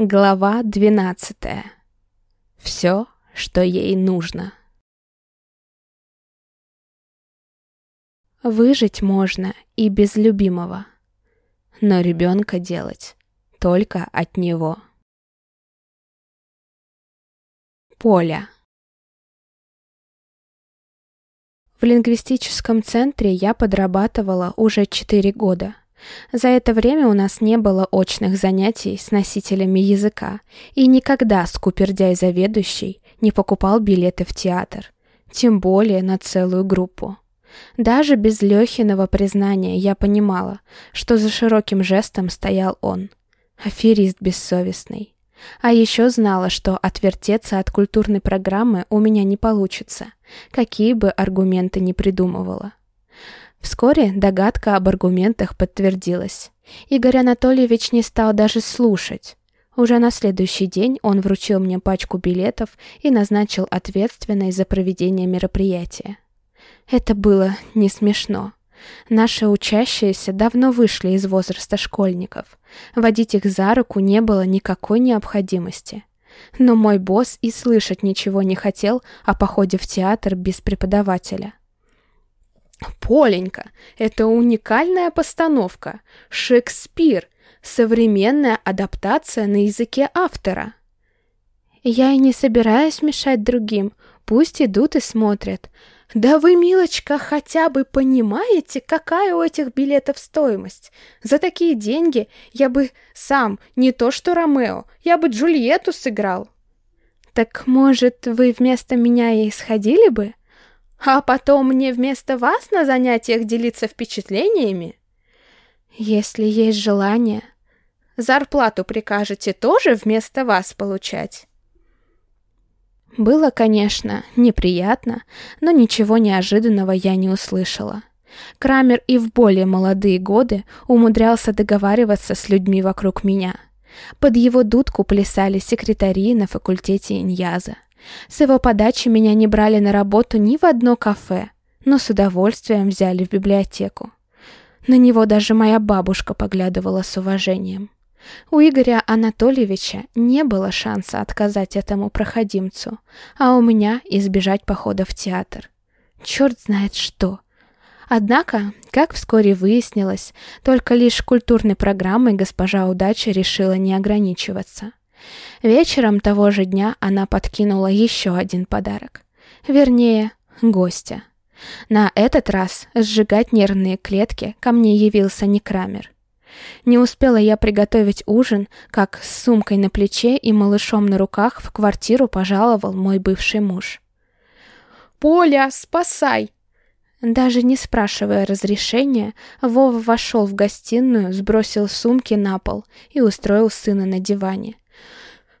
Глава двенадцатая. Все, что ей нужно. Выжить можно и без любимого, но ребенка делать только от него. Поля. В лингвистическом центре я подрабатывала уже четыре года. За это время у нас не было очных занятий с носителями языка, и никогда скупердяй заведующий не покупал билеты в театр, тем более на целую группу. Даже без Лехиного признания я понимала, что за широким жестом стоял он, аферист бессовестный. А еще знала, что отвертеться от культурной программы у меня не получится, какие бы аргументы ни придумывала. Вскоре догадка об аргументах подтвердилась. Игорь Анатольевич не стал даже слушать. Уже на следующий день он вручил мне пачку билетов и назначил ответственной за проведение мероприятия. Это было не смешно. Наши учащиеся давно вышли из возраста школьников. Водить их за руку не было никакой необходимости. Но мой босс и слышать ничего не хотел о походе в театр без преподавателя. Поленька, это уникальная постановка. Шекспир. Современная адаптация на языке автора. Я и не собираюсь мешать другим. Пусть идут и смотрят. Да вы, милочка, хотя бы понимаете, какая у этих билетов стоимость? За такие деньги я бы сам, не то что Ромео, я бы Джульетту сыграл. Так, может, вы вместо меня и сходили бы? А потом мне вместо вас на занятиях делиться впечатлениями? Если есть желание. Зарплату прикажете тоже вместо вас получать? Было, конечно, неприятно, но ничего неожиданного я не услышала. Крамер и в более молодые годы умудрялся договариваться с людьми вокруг меня. Под его дудку плясали секретари на факультете Иньяза. С его подачи меня не брали на работу ни в одно кафе, но с удовольствием взяли в библиотеку. На него даже моя бабушка поглядывала с уважением. У Игоря Анатольевича не было шанса отказать этому проходимцу, а у меня избежать похода в театр. Черт знает что. Однако, как вскоре выяснилось, только лишь культурной программой госпожа Удача решила не ограничиваться. Вечером того же дня она подкинула еще один подарок. Вернее, гостя. На этот раз сжигать нервные клетки ко мне явился не Крамер. Не успела я приготовить ужин, как с сумкой на плече и малышом на руках в квартиру пожаловал мой бывший муж. «Поля, спасай!» Даже не спрашивая разрешения, Вова вошел в гостиную, сбросил сумки на пол и устроил сына на диване.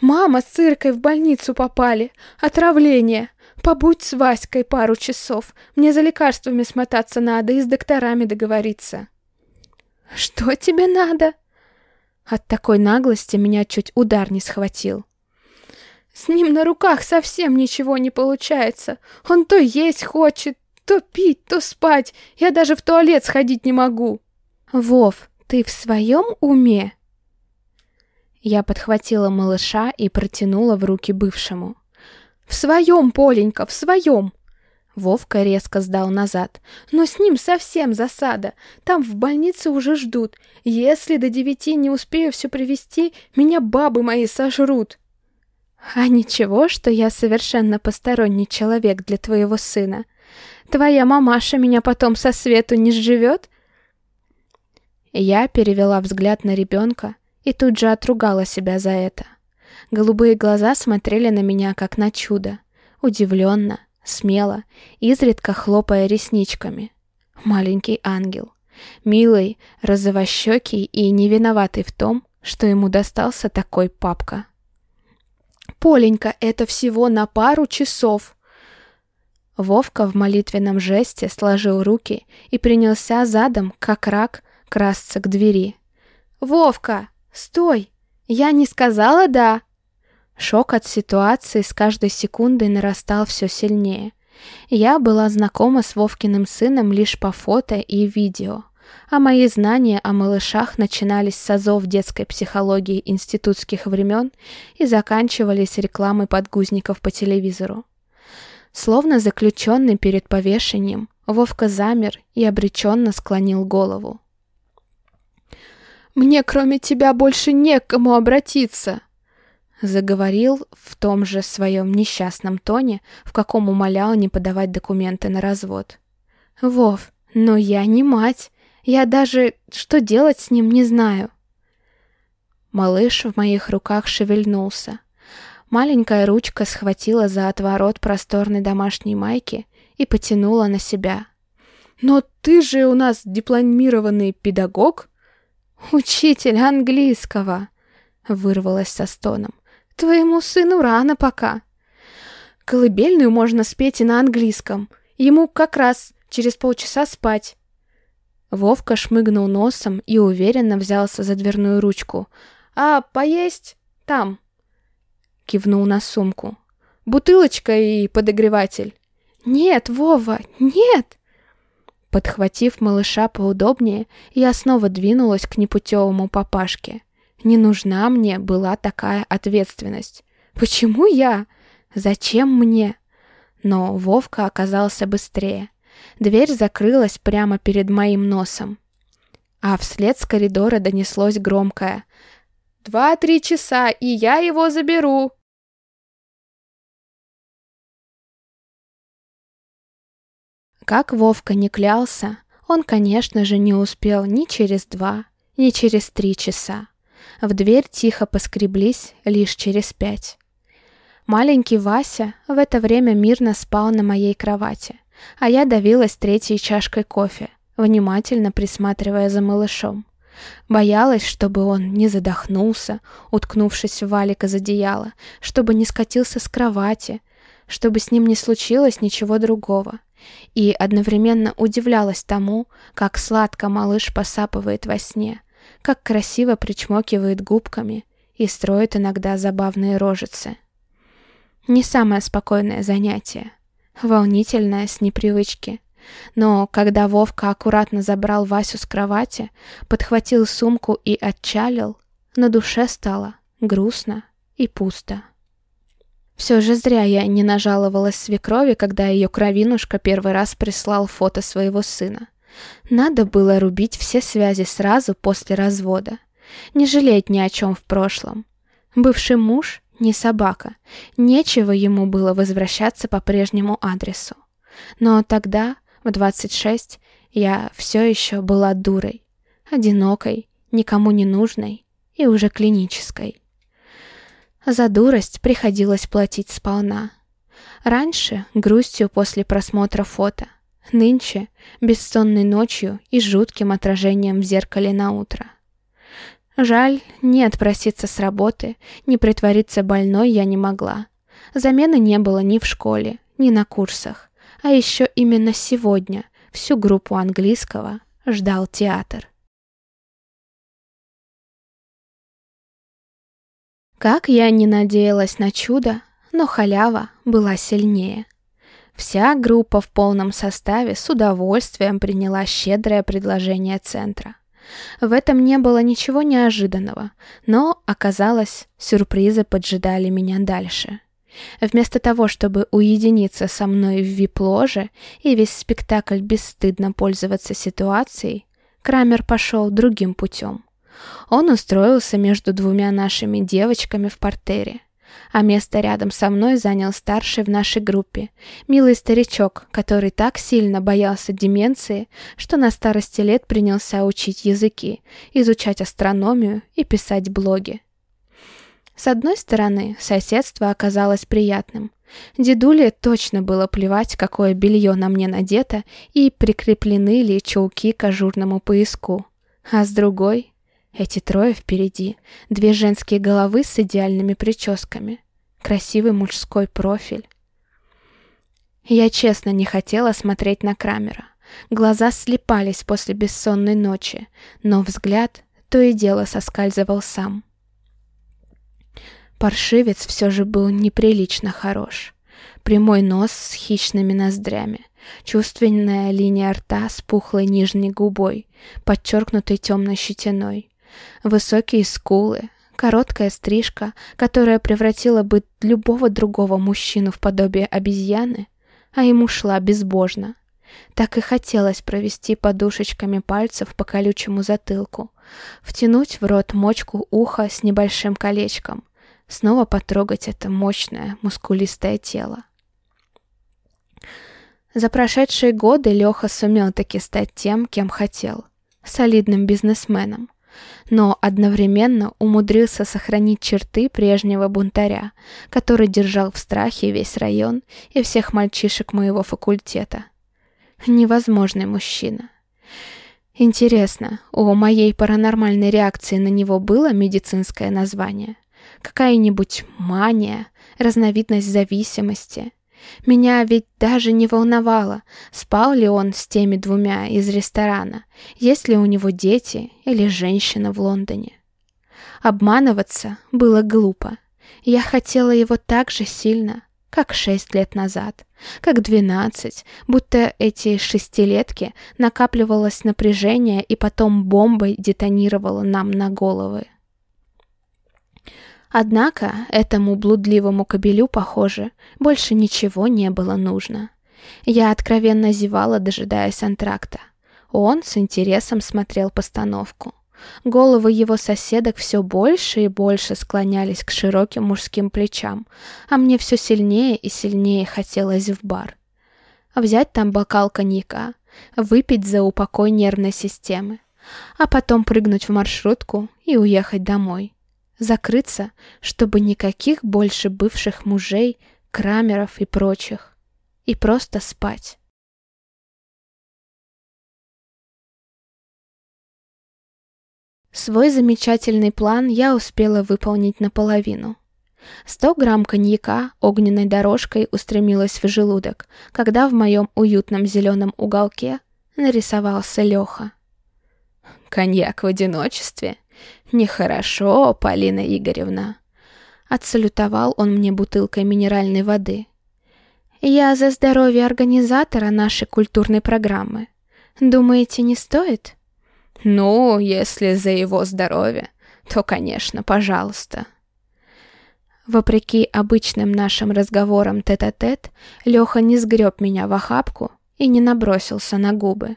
«Мама с Циркой в больницу попали. Отравление. Побудь с Васькой пару часов. Мне за лекарствами смотаться надо и с докторами договориться». «Что тебе надо?» От такой наглости меня чуть удар не схватил. «С ним на руках совсем ничего не получается. Он то есть хочет, то пить, то спать. Я даже в туалет сходить не могу». «Вов, ты в своем уме?» Я подхватила малыша и протянула в руки бывшему. «В своем, Поленька, в своем!» Вовка резко сдал назад. «Но с ним совсем засада. Там в больнице уже ждут. Если до девяти не успею все привести, меня бабы мои сожрут». «А ничего, что я совершенно посторонний человек для твоего сына. Твоя мамаша меня потом со свету не сживет?» Я перевела взгляд на ребенка, и тут же отругала себя за это. Голубые глаза смотрели на меня, как на чудо. Удивленно, смело, изредка хлопая ресничками. Маленький ангел. Милый, розовощекий и не виноватый в том, что ему достался такой папка. «Поленька, это всего на пару часов!» Вовка в молитвенном жесте сложил руки и принялся задом, как рак, красться к двери. «Вовка, «Стой! Я не сказала «да»!» Шок от ситуации с каждой секундой нарастал все сильнее. Я была знакома с Вовкиным сыном лишь по фото и видео. а мои знания о малышах начинались с азов детской психологии институтских времен и заканчивались рекламой подгузников по телевизору. Словно заключенный перед повешением, Вовка замер и обреченно склонил голову. «Мне кроме тебя больше не к кому обратиться!» Заговорил в том же своем несчастном тоне, в каком умолял не подавать документы на развод. «Вов, но я не мать. Я даже что делать с ним не знаю». Малыш в моих руках шевельнулся. Маленькая ручка схватила за отворот просторной домашней майки и потянула на себя. «Но ты же у нас дипломированный педагог?» «Учитель английского!» — вырвалась со стоном. «Твоему сыну рано пока!» «Колыбельную можно спеть и на английском. Ему как раз через полчаса спать». Вовка шмыгнул носом и уверенно взялся за дверную ручку. «А поесть? Там!» Кивнул на сумку. «Бутылочка и подогреватель». «Нет, Вова, нет!» Подхватив малыша поудобнее, я снова двинулась к непутевому папашке. Не нужна мне была такая ответственность. Почему я? Зачем мне? Но Вовка оказался быстрее. Дверь закрылась прямо перед моим носом. А вслед с коридора донеслось громкое «Два-три часа, и я его заберу!» Как Вовка не клялся, он, конечно же, не успел ни через два, ни через три часа. В дверь тихо поскреблись лишь через пять. Маленький Вася в это время мирно спал на моей кровати, а я давилась третьей чашкой кофе, внимательно присматривая за малышом. Боялась, чтобы он не задохнулся, уткнувшись в валик из одеяла, чтобы не скатился с кровати, чтобы с ним не случилось ничего другого и одновременно удивлялась тому, как сладко малыш посапывает во сне, как красиво причмокивает губками и строит иногда забавные рожицы. Не самое спокойное занятие, волнительное с непривычки. Но когда Вовка аккуратно забрал Васю с кровати, подхватил сумку и отчалил, на душе стало грустно и пусто. Все же зря я не нажаловалась свекрови, когда ее кровинушка первый раз прислал фото своего сына. Надо было рубить все связи сразу после развода. Не жалеть ни о чем в прошлом. Бывший муж не собака. Нечего ему было возвращаться по прежнему адресу. Но тогда, в 26, я все еще была дурой. Одинокой, никому не нужной и уже клинической. За дурость приходилось платить сполна. Раньше грустью после просмотра фото, нынче бессонной ночью и жутким отражением в зеркале на утро. Жаль, не отпроситься с работы, не притвориться больной я не могла. Замены не было ни в школе, ни на курсах. А еще именно сегодня всю группу английского ждал театр. Как я не надеялась на чудо, но халява была сильнее. Вся группа в полном составе с удовольствием приняла щедрое предложение центра. В этом не было ничего неожиданного, но, оказалось, сюрпризы поджидали меня дальше. Вместо того, чтобы уединиться со мной в вип-ложе и весь спектакль бесстыдно пользоваться ситуацией, Крамер пошел другим путем. Он устроился между двумя нашими девочками в портере, а место рядом со мной занял старший в нашей группе, милый старичок, который так сильно боялся деменции, что на старости лет принялся учить языки, изучать астрономию и писать блоги. С одной стороны, соседство оказалось приятным. Дедуле точно было плевать, какое белье на мне надето и прикреплены ли чулки к ажурному пояску. А с другой, эти трое впереди, две женские головы с идеальными прическами, красивый мужской профиль. Я честно не хотела смотреть на Крамера. Глаза слепались после бессонной ночи, но взгляд то и дело соскальзывал сам. Паршивец все же был неприлично хорош. Прямой нос с хищными ноздрями. Чувственная линия рта с пухлой нижней губой, подчеркнутой темной щетиной. Высокие скулы, короткая стрижка, которая превратила бы любого другого мужчину в подобие обезьяны, а ему шла безбожно. Так и хотелось провести подушечками пальцев по колючему затылку, втянуть в рот мочку уха с небольшим колечком, снова потрогать это мощное, мускулистое тело. За прошедшие годы Леха сумел таки стать тем, кем хотел — солидным бизнесменом, но одновременно умудрился сохранить черты прежнего бунтаря, который держал в страхе весь район и всех мальчишек моего факультета. Невозможный мужчина. Интересно, у моей паранормальной реакции на него было медицинское название? Какая-нибудь мания, разновидность зависимости — меня ведь даже не волновало, спал ли он с теми двумя из ресторана, есть ли у него дети или женщина в Лондоне. Обманываться было глупо. Я хотела его так же сильно, как шесть лет назад, как двенадцать, будто эти шестилетки накапливалось напряжение и потом бомбой детонировало нам на головы. Однако этому блудливому кобелю, похоже, больше ничего не было нужно. Я откровенно зевала, дожидаясь антракта. Он с интересом смотрел постановку. Головы его соседок все больше и больше склонялись к широким мужским плечам, а мне все сильнее и сильнее хотелось в бар. Взять там бокал коньяка, выпить за упокой нервной системы, а потом прыгнуть в маршрутку и уехать домой закрыться, чтобы никаких больше бывших мужей, крамеров и прочих. И просто спать. Свой замечательный план я успела выполнить наполовину. Сто грамм коньяка огненной дорожкой устремилась в желудок, когда в моем уютном зеленом уголке нарисовался Леха. «Коньяк в одиночестве? «Нехорошо, Полина Игоревна». Отсалютовал он мне бутылкой минеральной воды. «Я за здоровье организатора нашей культурной программы. Думаете, не стоит?» «Ну, если за его здоровье, то, конечно, пожалуйста». Вопреки обычным нашим разговорам тет-а-тет, -тет, Леха не сгреб меня в охапку и не набросился на губы.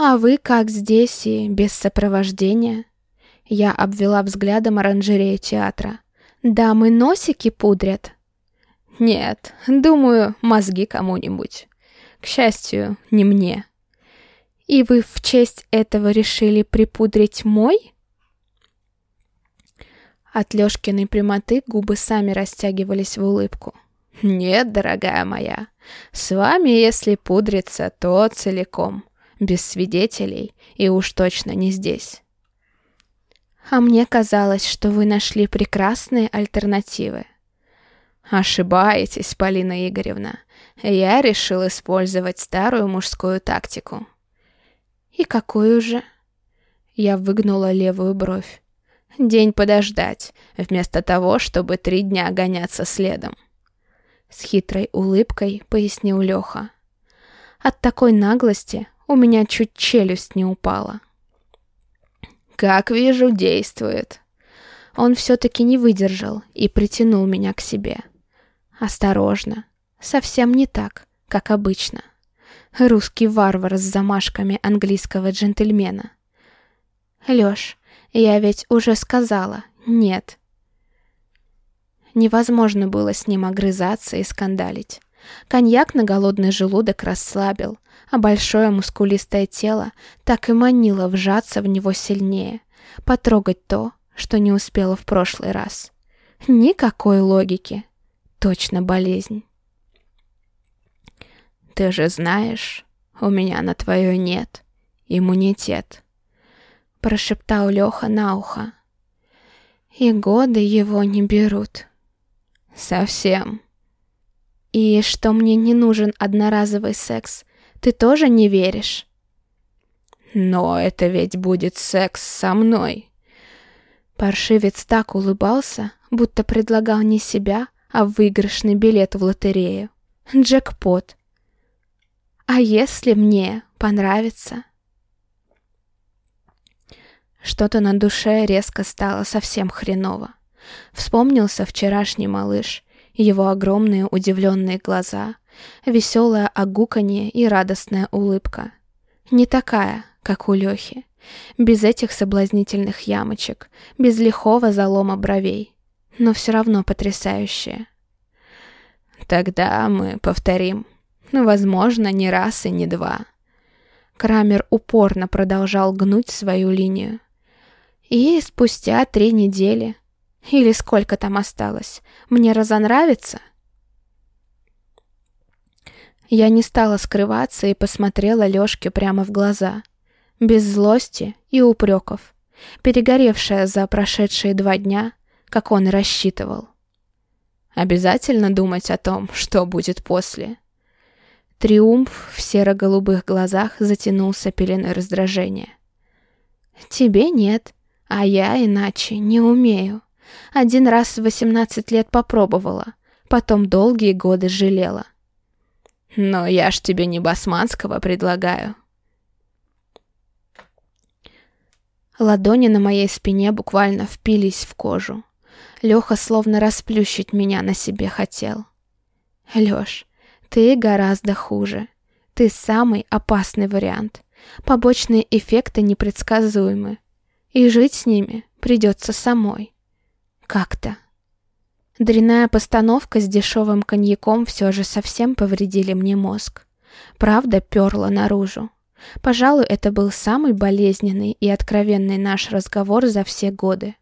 «А вы как здесь и без сопровождения?» Я обвела взглядом оранжерею театра. «Дамы носики пудрят?» «Нет, думаю, мозги кому-нибудь. К счастью, не мне». «И вы в честь этого решили припудрить мой?» От Лёшкиной прямоты губы сами растягивались в улыбку. «Нет, дорогая моя, с вами, если пудриться, то целиком без свидетелей и уж точно не здесь. А мне казалось, что вы нашли прекрасные альтернативы. Ошибаетесь, Полина Игоревна. Я решил использовать старую мужскую тактику. И какую же? Я выгнула левую бровь. День подождать, вместо того, чтобы три дня гоняться следом. С хитрой улыбкой пояснил Леха. От такой наглости у меня чуть челюсть не упала. «Как вижу, действует». Он все-таки не выдержал и притянул меня к себе. Осторожно. Совсем не так, как обычно. Русский варвар с замашками английского джентльмена. Лёш, я ведь уже сказала «нет». Невозможно было с ним огрызаться и скандалить. Коньяк на голодный желудок расслабил, а большое мускулистое тело так и манило вжаться в него сильнее, потрогать то, что не успела в прошлый раз. Никакой логики. Точно болезнь. «Ты же знаешь, у меня на твое нет иммунитет», — прошептал Леха на ухо. «И годы его не берут». «Совсем». «И что мне не нужен одноразовый секс, ты тоже не веришь?» «Но это ведь будет секс со мной». Паршивец так улыбался, будто предлагал не себя, а выигрышный билет в лотерею. Джекпот. А если мне понравится? Что-то на душе резко стало совсем хреново. Вспомнился вчерашний малыш, его огромные удивленные глаза, веселое огуканье и радостная улыбка. Не такая, как у Лехи. Без этих соблазнительных ямочек, без лихого залома бровей. Но все равно потрясающая. Тогда мы повторим. Возможно, не раз и не два. Крамер упорно продолжал гнуть свою линию. И спустя три недели, или сколько там осталось, мне разонравится? Я не стала скрываться и посмотрела Лёшке прямо в глаза — без злости и упреков, перегоревшая за прошедшие два дня, как он и рассчитывал. Обязательно думать о том, что будет после. Триумф в серо-голубых глазах затянулся пеленой раздражения. «Тебе нет, а я иначе не умею. Один раз в 18 лет попробовала, потом долгие годы жалела». «Но я ж тебе не басманского предлагаю», Ладони на моей спине буквально впились в кожу. Леха словно расплющить меня на себе хотел. Лёш, ты гораздо хуже. Ты самый опасный вариант. Побочные эффекты непредсказуемы. И жить с ними придется самой. Как-то. Дрянная постановка с дешевым коньяком все же совсем повредили мне мозг. Правда перла наружу. Пожалуй, это был самый болезненный и откровенный наш разговор за все годы.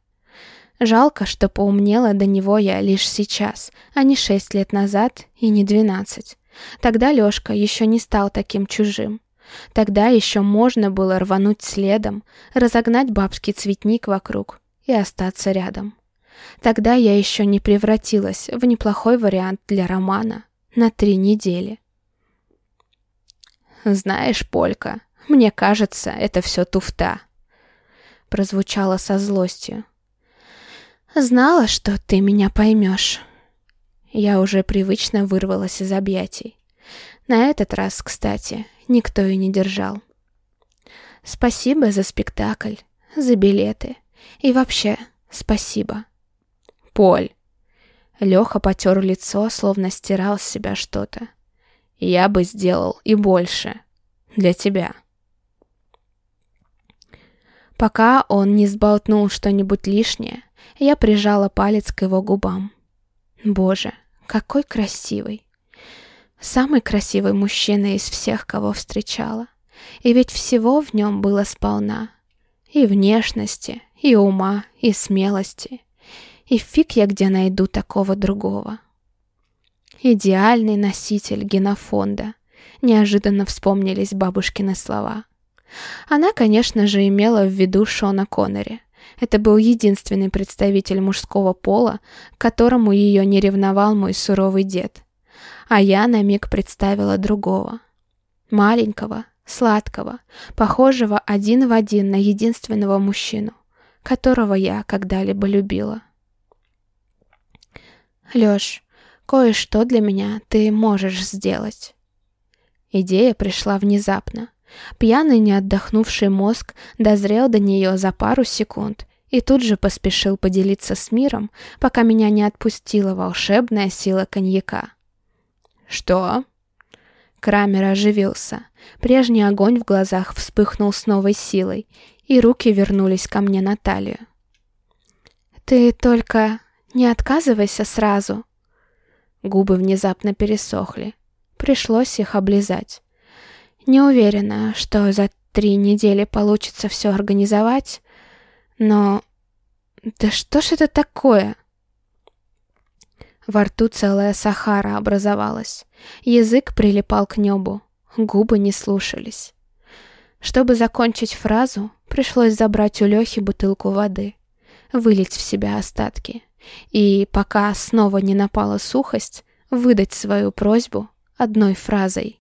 Жалко, что поумнела до него я лишь сейчас, а не шесть лет назад и не двенадцать. Тогда Лёшка еще не стал таким чужим. Тогда еще можно было рвануть следом, разогнать бабский цветник вокруг и остаться рядом. Тогда я еще не превратилась в неплохой вариант для романа на три недели. «Знаешь, Полька, мне кажется, это все туфта», — прозвучало со злостью. «Знала, что ты меня поймешь». Я уже привычно вырвалась из объятий. На этот раз, кстати, никто и не держал. Спасибо за спектакль, за билеты. И вообще, спасибо. Поль. Леха потер лицо, словно стирал с себя что-то. Я бы сделал и больше. Для тебя. Пока он не сболтнул что-нибудь лишнее, я прижала палец к его губам. Боже, какой красивый. Самый красивый мужчина из всех, кого встречала. И ведь всего в нем было сполна. И внешности, и ума, и смелости. И фиг я где найду такого другого. Идеальный носитель генофонда. Неожиданно вспомнились бабушкины слова. Она, конечно же, имела в виду Шона Коннери. Это был единственный представитель мужского пола, к которому ее не ревновал мой суровый дед. А я на миг представила другого. Маленького, сладкого, похожего один в один на единственного мужчину, которого я когда-либо любила. Лёш, Кое-что для меня ты можешь сделать. Идея пришла внезапно. Пьяный, не отдохнувший мозг дозрел до нее за пару секунд и тут же поспешил поделиться с миром, пока меня не отпустила волшебная сила коньяка. «Что?» Крамер оживился. Прежний огонь в глазах вспыхнул с новой силой, и руки вернулись ко мне на талию. «Ты только не отказывайся сразу», Губы внезапно пересохли. Пришлось их облизать. Не уверена, что за три недели получится все организовать, но... Да что ж это такое? Во рту целая сахара образовалась. Язык прилипал к небу. Губы не слушались. Чтобы закончить фразу, пришлось забрать у Лехи бутылку воды, вылить в себя остатки и, пока снова не напала сухость, выдать свою просьбу одной фразой.